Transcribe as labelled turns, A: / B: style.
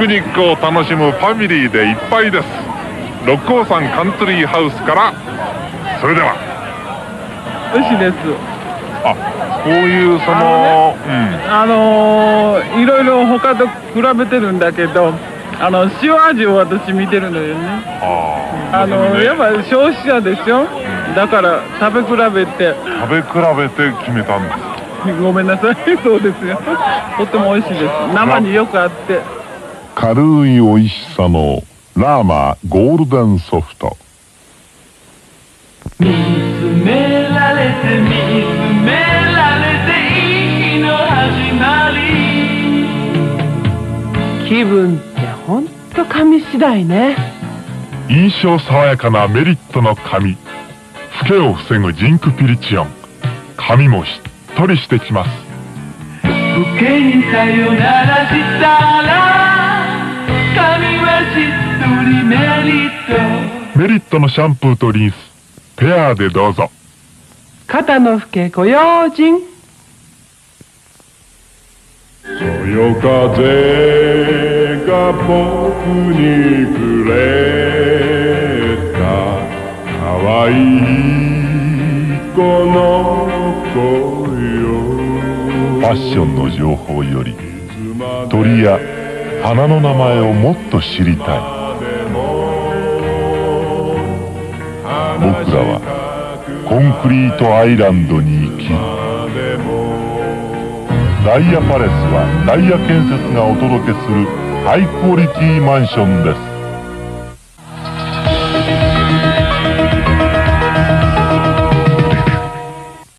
A: クニックを楽しむファミリーでいっぱいです。六甲山カントリーハウスから。それでは。
B: 美味しいです。
A: あこういうその
B: あのー、いろいろ他と比べてるんだけどあの塩味を私見てるのよね。
A: あ
B: あのー、やっぱ消費者でしょ、だから食べ比べて。
A: 食べ比べて決めたんです
B: ごめんなさい。そうですよ。とっても美味しいです。生によくあって
A: 軽い美味しさのラーマゴールデンソフト。
C: 見つめられて見つめられていい日の始まり。
D: 気分ってほんと紙次第ね。
A: 印象爽やかなメリットの髪老けを防ぐジンクピリチオン。髪もしっとりしてきます。
C: 老けにさよならしたらメリット
A: のシャンプーとリンス。ペアでどうぞ。
D: 肩の老けご用心。
A: そよ風が僕にくれた。可愛いこの子よファッションの情報より鳥や花の名前をもっと知りたい僕らはコンクリートアイランドに行きダイヤパレスはダイヤ建設がお届けするハイクオリティマンションです。